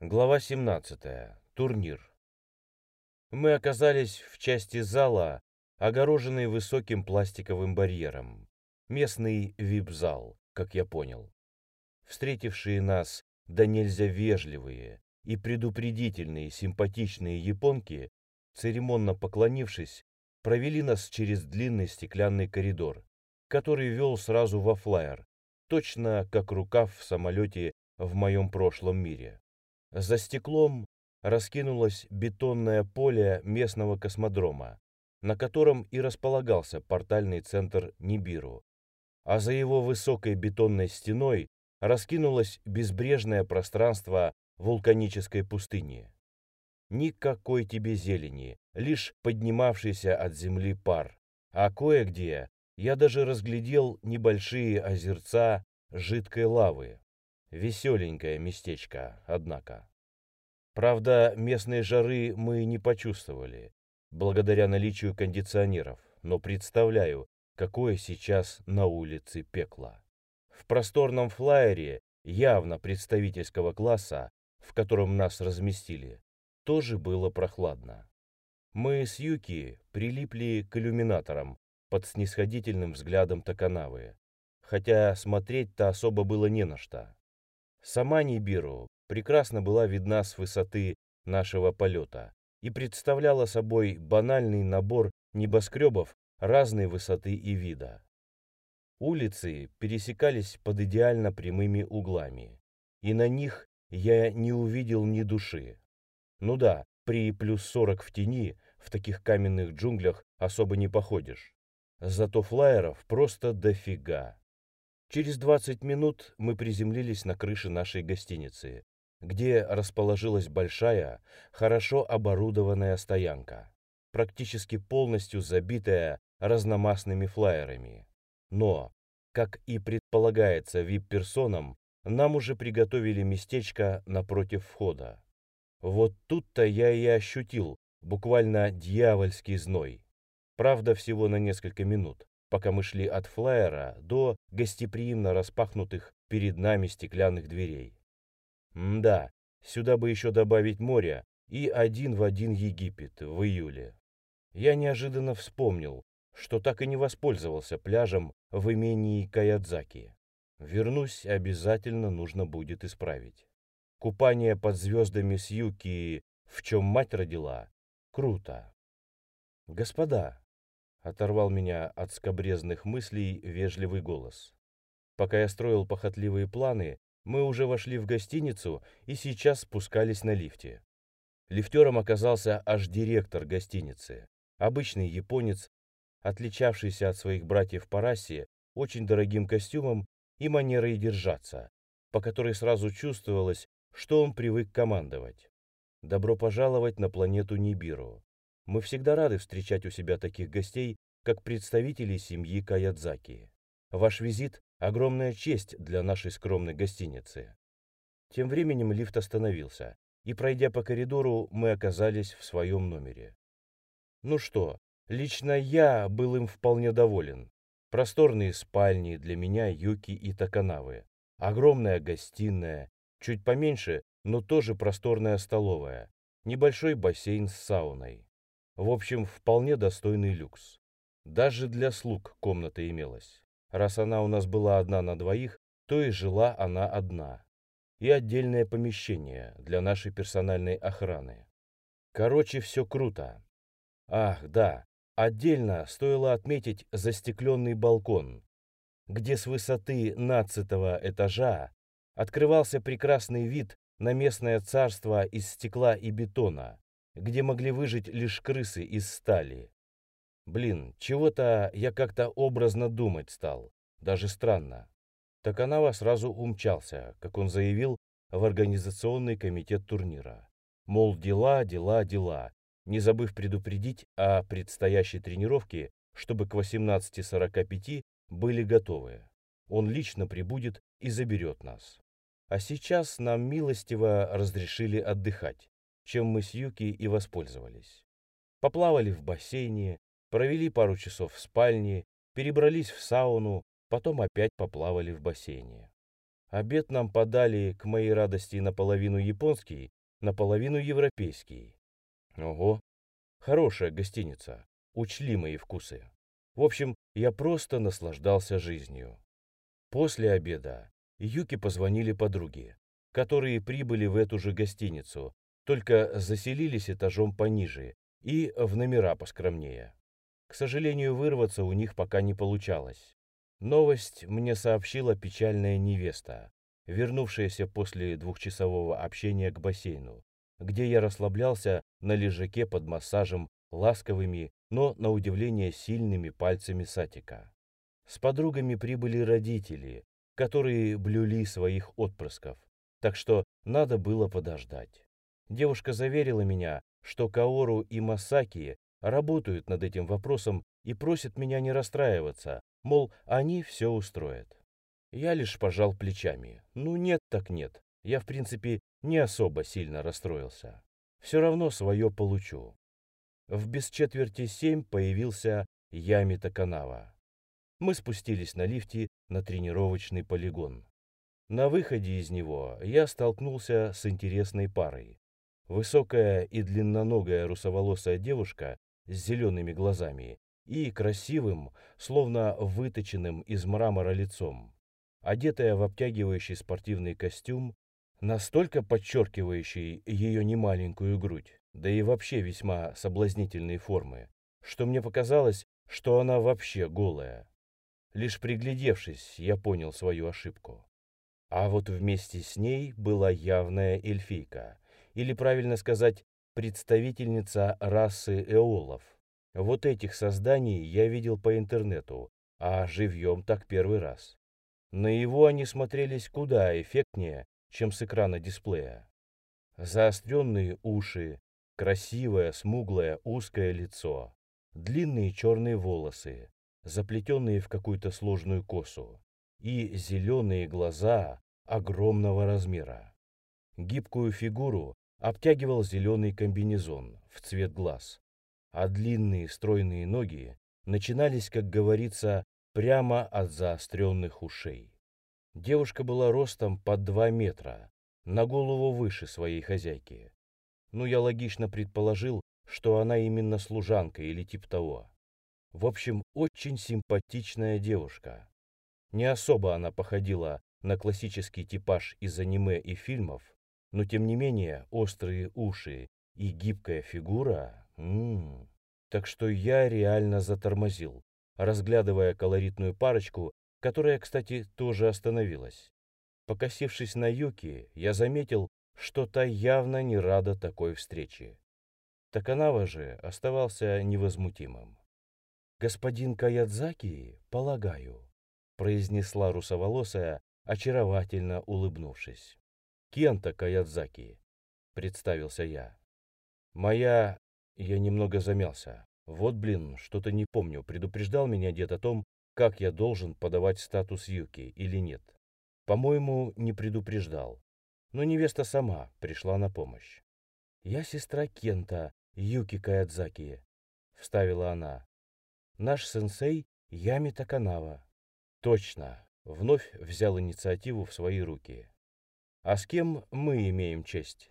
Глава 17. Турнир. Мы оказались в части зала, огороженной высоким пластиковым барьером. Местный вип-зал, как я понял. Встретившие нас да нельзя вежливые и предупредительные симпатичные японки, церемонно поклонившись, провели нас через длинный стеклянный коридор, который вел сразу во флайер, точно как рукав в самолете в моем прошлом мире. За стеклом раскинулось бетонное поле местного космодрома, на котором и располагался портальный центр Нибиру. А за его высокой бетонной стеной раскинулось безбрежное пространство вулканической пустыни. Никакой тебе зелени, лишь поднимавшийся от земли пар. А кое-где я даже разглядел небольшие озерца жидкой лавы. Веселенькое местечко, однако. Правда, местные жары мы не почувствовали, благодаря наличию кондиционеров, но представляю, какое сейчас на улице пекло. В просторном флайере, явно представительского класса, в котором нас разместили, тоже было прохладно. Мы с Юки прилипли к иллюминаторам под снисходительным взглядом Токанавы, хотя смотреть-то особо было не на что. Сама Нибиру прекрасно была видна с высоты нашего полета и представляла собой банальный набор небоскребов разной высоты и вида. Улицы пересекались под идеально прямыми углами, и на них я не увидел ни души. Ну да, при плюс 40 в тени в таких каменных джунглях особо не походишь. Зато флайеров просто дофига. Через 20 минут мы приземлились на крыше нашей гостиницы, где расположилась большая, хорошо оборудованная стоянка, практически полностью забитая разномастными флайерами. Но, как и предполагается вип-персонам, нам уже приготовили местечко напротив входа. Вот тут-то я и ощутил буквально дьявольский зной. Правда, всего на несколько минут пока мы шли от флайера до гостеприимно распахнутых перед нами стеклянных дверей. да, сюда бы еще добавить море и один в один Египет в июле. Я неожиданно вспомнил, что так и не воспользовался пляжем в имении Каядзаки. Вернусь, обязательно нужно будет исправить. Купание под звездами с Юки, в чем мать родила, круто. Господа, Оторвал меня от скобрезных мыслей вежливый голос. Пока я строил похотливые планы, мы уже вошли в гостиницу и сейчас спускались на лифте. Лифтером оказался аж директор гостиницы, обычный японец, отличавшийся от своих братьев по расе очень дорогим костюмом и манерой держаться, по которой сразу чувствовалось, что он привык командовать. Добро пожаловать на планету Нибиру. Мы всегда рады встречать у себя таких гостей, как представители семьи Каядзаки. Ваш визит – огромная честь для нашей скромной гостиницы. Тем временем лифт остановился, и, пройдя по коридору, мы оказались в своем номере. Ну что, лично я был им вполне доволен. Просторные спальни для меня, Юки и Таканавы. Огромная гостиная, чуть поменьше, но тоже просторная столовая. Небольшой бассейн с сауной. В общем, вполне достойный люкс. Даже для слуг комната имелась. Раз она у нас была одна на двоих, то и жила она одна. И отдельное помещение для нашей персональной охраны. Короче, все круто. Ах, да, отдельно стоило отметить застекленный балкон, где с высоты нацатого этажа открывался прекрасный вид на местное царство из стекла и бетона, где могли выжить лишь крысы из стали. Блин, чего-то я как-то образно думать стал. Даже странно. Таканава сразу умчался, как он заявил, в организационный комитет турнира. Мол, дела, дела, дела, не забыв предупредить о предстоящей тренировке, чтобы к 18.45 были готовы. Он лично прибудет и заберет нас. А сейчас нам милостиво разрешили отдыхать чем мы с Юки и воспользовались. Поплавали в бассейне, провели пару часов в спальне, перебрались в сауну, потом опять поплавали в бассейне. Обед нам подали, к моей радости, наполовину японский, наполовину европейский. Ого, хорошая гостиница, учли мои вкусы. В общем, я просто наслаждался жизнью. После обеда Юки позвонили подруги, которые прибыли в эту же гостиницу, только заселились этажом пониже и в номера поскромнее. К сожалению, вырваться у них пока не получалось. Новость мне сообщила печальная невеста, вернувшаяся после двухчасового общения к бассейну, где я расслаблялся на лежаке под массажем ласковыми, но, на удивление, сильными пальцами Сатика. С подругами прибыли родители, которые блюли своих отпрысков, так что надо было подождать. Девушка заверила меня, что Каору и Масаки работают над этим вопросом и просят меня не расстраиваться, мол, они все устроят. Я лишь пожал плечами. Ну нет так нет. Я, в принципе, не особо сильно расстроился. Все равно свое получу. В без четверти семь появился Ями Таканава. Мы спустились на лифте на тренировочный полигон. На выходе из него я столкнулся с интересной парой. Высокая и длинноногая русоволосая девушка с зелеными глазами и красивым, словно выточенным из мрамора лицом, одетая в обтягивающий спортивный костюм, настолько подчеркивающий ее немаленькую грудь, да и вообще весьма соблазнительные формы, что мне показалось, что она вообще голая. Лишь приглядевшись, я понял свою ошибку. А вот вместе с ней была явная эльфийка, или правильно сказать, представительница расы эолов, вот этих созданий я видел по интернету, а живьем так первый раз. На его они смотрелись куда эффектнее, чем с экрана дисплея. Заостренные уши, красивое, смуглое, узкое лицо, длинные черные волосы, заплетенные в какую-то сложную косу, и зеленые глаза огромного размера. Гибкую фигуру обтягивал зеленый комбинезон в цвет глаз, а длинные стройные ноги начинались, как говорится, прямо от заостренных ушей. Девушка была ростом под два метра, на голову выше своей хозяйки. Ну, я логично предположил, что она именно служанка или тип того. В общем, очень симпатичная девушка. Не особо она походила на классический типаж из аниме и фильмов, но тем не менее острые уши и гибкая фигура Ммм. Так что я реально затормозил, разглядывая колоритную парочку, которая, кстати, тоже остановилась. Покосившись на Юки, я заметил, что та явно не рада такой встрече. Таканава же оставался невозмутимым. «Господин Каядзаки, полагаю», — произнесла русоволосая, очаровательно улыбнувшись. «Кента Каядзаки», — представился я. «Моя я немного замялся. Вот, блин, что-то не помню, предупреждал меня дед о том, как я должен подавать статус Юки или нет. По-моему, не предупреждал. Но невеста сама пришла на помощь. «Я сестра Кента, Юки Каядзаки», — вставила она. «Наш сенсей Ями Таканава». «Точно», — вновь взял инициативу в свои руки. «А с кем мы имеем честь?»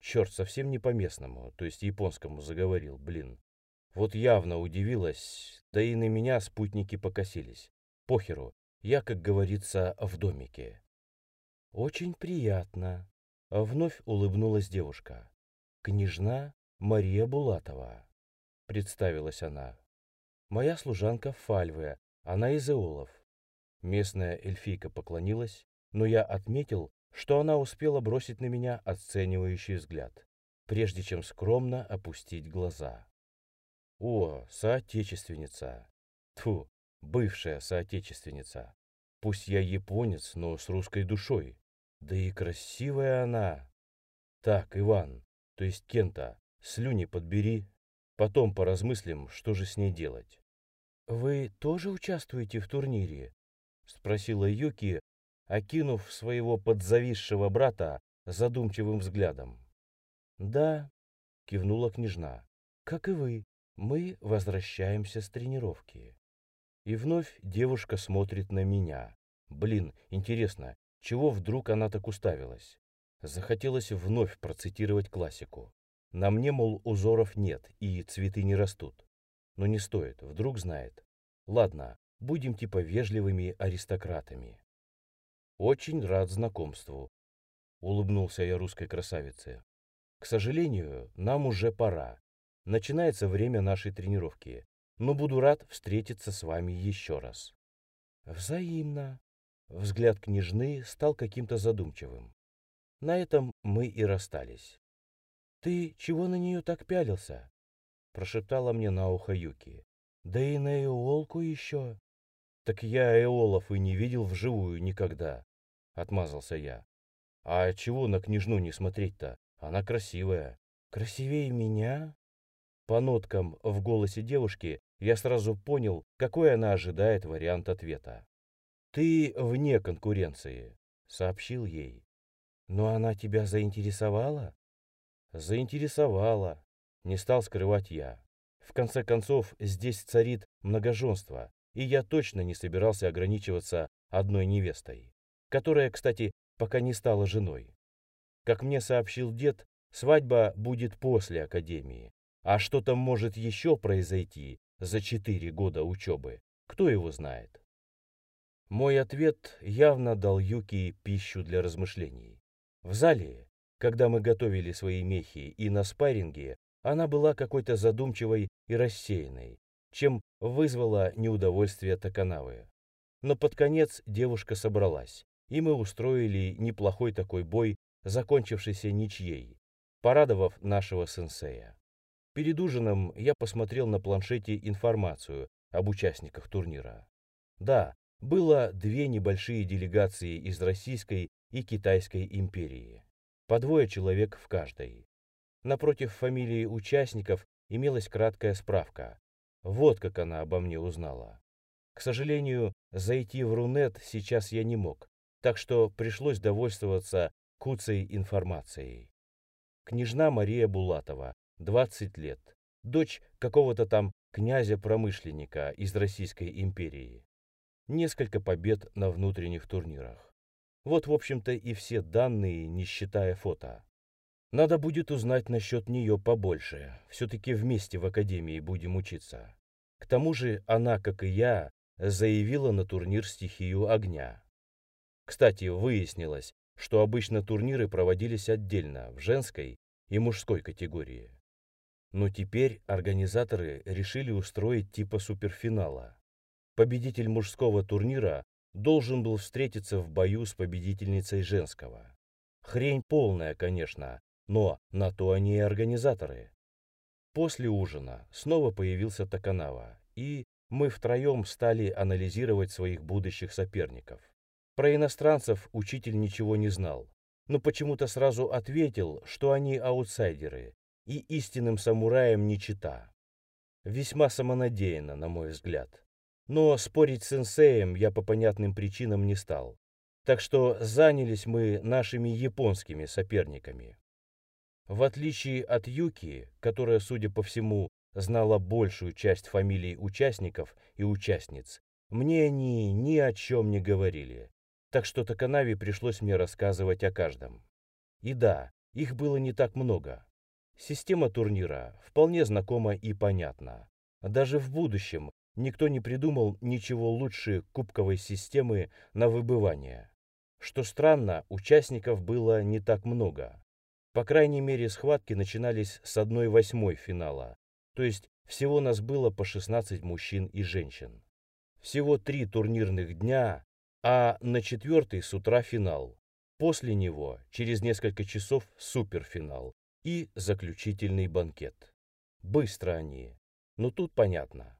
Черт, совсем не по-местному, то есть японскому заговорил, блин. Вот явно удивилась, да и на меня спутники покосились. Похеру, я, как говорится, в домике. Очень приятно. Вновь улыбнулась девушка. Княжна Мария Булатова. Представилась она. Моя служанка Фальве, она из Эолов. Местная эльфийка поклонилась, но я отметил, что она успела бросить на меня оценивающий взгляд, прежде чем скромно опустить глаза. О, соотечественница! Тьфу, бывшая соотечественница. Пусть я японец, но с русской душой. Да и красивая она. Так, Иван, то есть Кента, слюни подбери. Потом поразмыслим, что же с ней делать. «Вы тоже участвуете в турнире?» — спросила Юки, окинув своего подзависшего брата задумчивым взглядом. «Да», — кивнула княжна, — «как и вы, мы возвращаемся с тренировки». И вновь девушка смотрит на меня. Блин, интересно, чего вдруг она так уставилась. Захотелось вновь процитировать классику. На мне, мол, узоров нет и цветы не растут. Но не стоит, вдруг знает. Ладно, будем типа вежливыми аристократами. Очень рад знакомству. Улыбнулся я русской красавице. К сожалению, нам уже пора. Начинается время нашей тренировки. Но буду рад встретиться с вами еще раз. Взаимно. Взгляд княжны стал каким-то задумчивым. На этом мы и расстались. «Ты чего на нее так пялился?» Прошептала мне на ухо Юки. «Да и на Эолку еще». «Так я Эолов и не видел вживую никогда», — отмазался я. «А чего на княжну не смотреть-то? Она красивая». «Красивее меня?» По ноткам в голосе девушки я сразу понял, какой она ожидает вариант ответа. «Ты вне конкуренции», — сообщил ей. «Но она тебя заинтересовала?» «Заинтересовала», — не стал скрывать я. В конце концов, здесь царит многоженство, и я точно не собирался ограничиваться одной невестой, которая, кстати, пока не стала женой. Как мне сообщил дед, свадьба будет после академии, а что там может еще произойти за четыре года учебы, кто его знает. Мой ответ явно дал Юки пищу для размышлений. В зале, когда мы готовили свои мехи и на спарринге, она была какой-то задумчивой и рассеянной, чем вызвала неудовольствие Таканавы. Но под конец девушка собралась, и мы устроили неплохой такой бой, закончившийся ничьей, порадовав нашего сенсея. Перед ужином я посмотрел на планшете информацию об участниках турнира. Да, было две небольшие делегации из Российской и Китайской империи. По двое человек в каждой. Напротив фамилии участников имелась краткая справка. Вот как она обо мне узнала. К сожалению, зайти в Рунет сейчас я не мог, так что пришлось довольствоваться куцей информацией. Княжна Мария Булатова, 20 лет, дочь какого-то там князя-промышленника из Российской империи несколько побед на внутренних турнирах. Вот, в общем-то, и все данные, не считая фото. Надо будет узнать насчет нее побольше. Все-таки вместе в академии будем учиться. К тому же она, как и я, заявила на турнир стихию огня. Кстати, выяснилось, что обычно турниры проводились отдельно, в женской и мужской категории. Но теперь организаторы решили устроить типа суперфинала победитель мужского турнира должен был встретиться в бою с победительницей женского. Хрень полная, конечно, но на то они и организаторы. После ужина снова появился Таканава, и мы втроем стали анализировать своих будущих соперников. Про иностранцев учитель ничего не знал, но почему-то сразу ответил, что они аутсайдеры и истинным самураем не чита. Весьма самонадеянно, на мой взгляд. Но спорить с сенсеем я по понятным причинам не стал. Так что занялись мы нашими японскими соперниками. В отличие от Юки, которая, судя по всему, знала большую часть фамилий участников и участниц, мне они ни о чем не говорили. Так что Таканави пришлось мне рассказывать о каждом. И да, их было не так много. Система турнира вполне знакома и понятна. Даже в будущем никто не придумал ничего лучше кубковой системы на выбывание. Что странно, участников было не так много. По крайней мере, схватки начинались с 1-8 финала, то есть всего нас было по 16 мужчин и женщин. Всего три турнирных дня, а на четвертый с утра финал. После него, через несколько часов, суперфинал и заключительный банкет. Быстро они. Но тут понятно.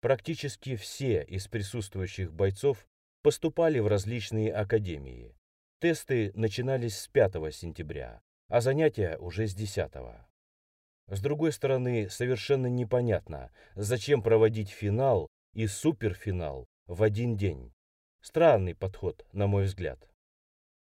Практически все из присутствующих бойцов поступали в различные академии. Тесты начинались с 5 сентября, а занятия уже с 10. С другой стороны, совершенно непонятно, зачем проводить финал и суперфинал в один день. Странный подход, на мой взгляд.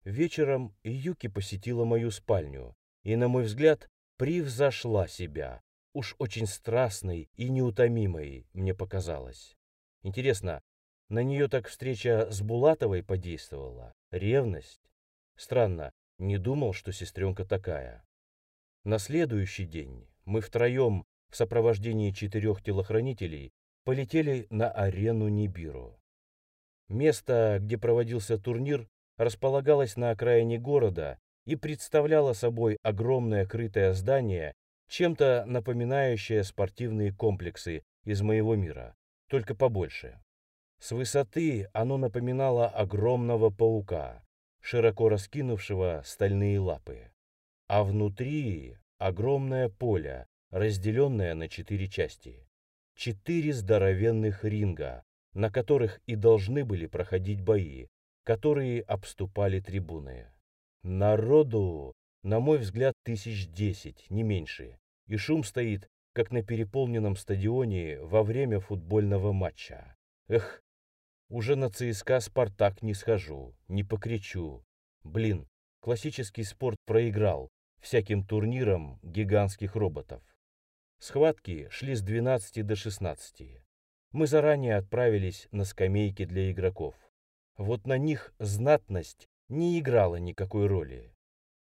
Вечером Юки посетила мою спальню и, на мой взгляд, превзошла себя, уж очень страстной и неутомимой мне показалось. Интересно, на нее так встреча с Булатовой подействовала? Ревность? Странно, не думал, что сестренка такая. На следующий день мы втроем в сопровождении четырех телохранителей полетели на арену Нибиру. Место, где проводился турнир, располагалось на окраине города и представляло собой огромное крытое здание, чем-то напоминающее спортивные комплексы из моего мира, только побольше. С высоты оно напоминало огромного паука, широко раскинувшего стальные лапы. А внутри огромное поле, разделенное на четыре части. Четыре здоровенных ринга, на которых и должны были проходить бои, которые обступали трибуны. Народу, на мой взгляд, тысяч десять, не меньше, и шум стоит, как на переполненном стадионе во время футбольного матча. Эх, уже на ЦСКА «Спартак» не схожу, не покричу. Блин, классический спорт проиграл всяким турнирам гигантских роботов. Схватки шли с 12 до 16. Мы заранее отправились на скамейки для игроков. Вот на них знатность не играла никакой роли.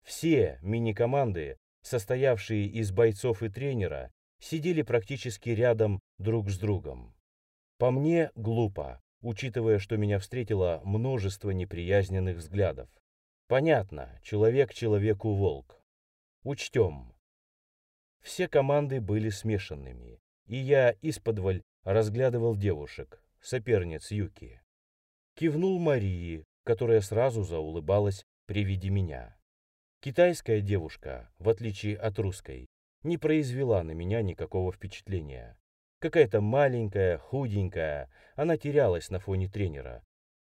Все мини-команды, состоявшие из бойцов и тренера, сидели практически рядом друг с другом. По мне, глупо, учитывая, что меня встретило множество неприязненных взглядов. Понятно, человек человеку волк. Учтем, все команды были смешанными, и я исподволь разглядывал девушек, соперниц Юки. Кивнул Марии, которая сразу заулыбалась при виде меня. Китайская девушка, в отличие от русской, не произвела на меня никакого впечатления. Какая-то маленькая, худенькая, она терялась на фоне тренера,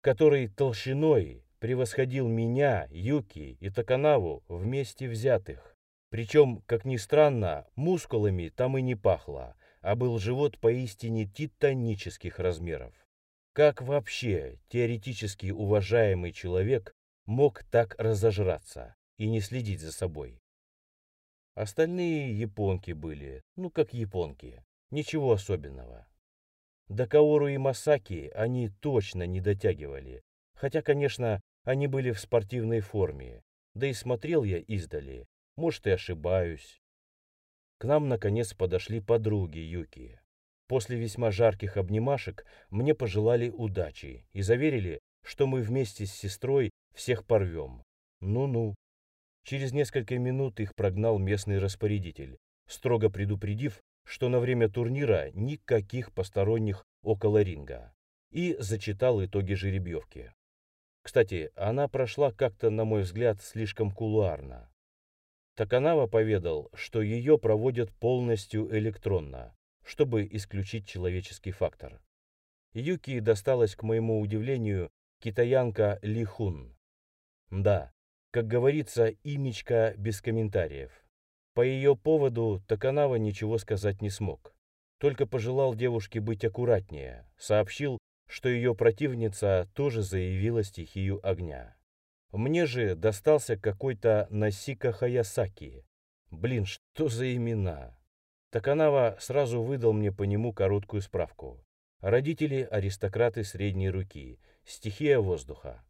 который толщиной превосходил меня, Юки и Таканаву вместе взятых. Причем, как ни странно, мускулами там и не пахло, а был живот поистине титанических размеров. Как вообще теоретически уважаемый человек мог так разожраться и не следить за собой? Остальные японки были, ну как японки, ничего особенного. До Каору и Масаки они точно не дотягивали, хотя, конечно, они были в спортивной форме, да и смотрел я издали, может, и ошибаюсь. К нам, наконец, подошли подруги Юки. После весьма жарких обнимашек мне пожелали удачи и заверили, что мы вместе с сестрой всех порвем. Ну-ну. Через несколько минут их прогнал местный распорядитель, строго предупредив, что на время турнира никаких посторонних около ринга, и зачитал итоги жеребьевки. Кстати, она прошла как-то, на мой взгляд, слишком кулуарно. Таканава поведал, что ее проводят полностью электронно, чтобы исключить человеческий фактор. Юки досталась, к моему удивлению, китаянка Ли Хун. Да, как говорится, имечка без комментариев. По ее поводу Таканава ничего сказать не смог. Только пожелал девушке быть аккуратнее, сообщил, что ее противница тоже заявила стихию огня. Мне же достался какой-то Насика Хаясаки. Блин, что за имена? Таканава сразу выдал мне по нему короткую справку. Родители – аристократы средней руки, стихия воздуха.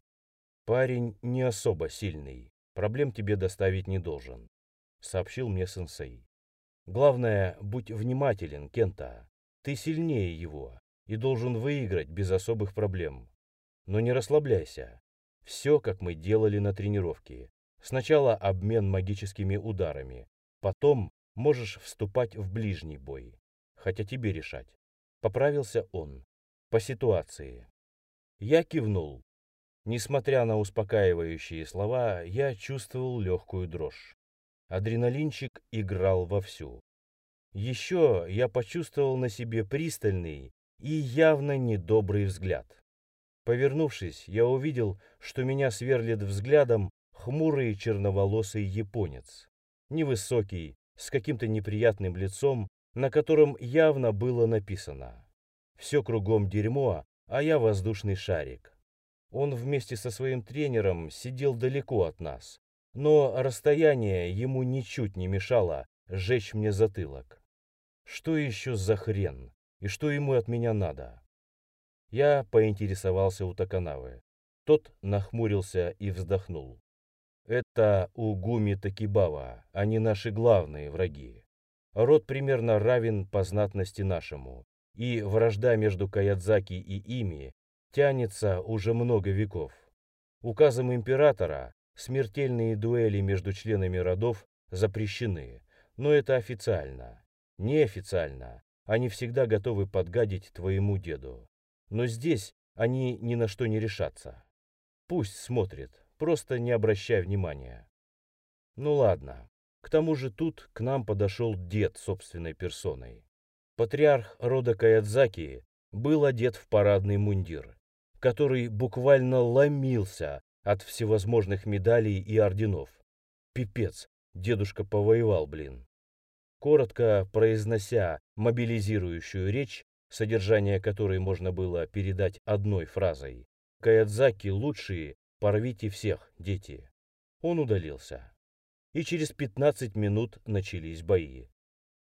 Парень не особо сильный, проблем тебе доставить не должен, сообщил мне сенсей. Главное, будь внимателен, Кента. Ты сильнее его и должен выиграть без особых проблем. Но не расслабляйся. Все, как мы делали на тренировке. Сначала обмен магическими ударами, потом можешь вступать в ближний бой. Хотя тебе решать. Поправился он. По ситуации. Я кивнул. Несмотря на успокаивающие слова, я чувствовал легкую дрожь. Адреналинчик играл вовсю. Еще я почувствовал на себе пристальный и явно недобрый взгляд. Повернувшись, я увидел, что меня сверлит взглядом хмурый черноволосый японец. Невысокий, с каким-то неприятным лицом, на котором явно было написано «Все кругом дерьмо, а я воздушный шарик». Он вместе со своим тренером сидел далеко от нас, но расстояние ему ничуть не мешало сжечь мне затылок. Что еще за хрен? И что ему от меня надо? Я поинтересовался у Таканавы. Тот нахмурился и вздохнул. Это Угуми Такибава, они наши главные враги. Род примерно равен по знатности нашему, и вражда между Каядзаки и ими тянется уже много веков. Указом императора смертельные дуэли между членами родов запрещены, но это официально. Неофициально они всегда готовы подгадить твоему деду. Но здесь они ни на что не решатся. Пусть смотрит, просто не обращай внимания. Ну ладно. К тому же тут к нам подошел дед собственной персоной. Патриарх рода Каядзаки был одет в парадный мундир, который буквально ломился от всевозможных медалей и орденов. Пипец, дедушка повоевал, блин. Коротко произнося мобилизирующую речь, содержание которой можно было передать одной фразой, Каядзаки лучшие, порвите всех, дети. Он удалился. И через 15 минут начались бои.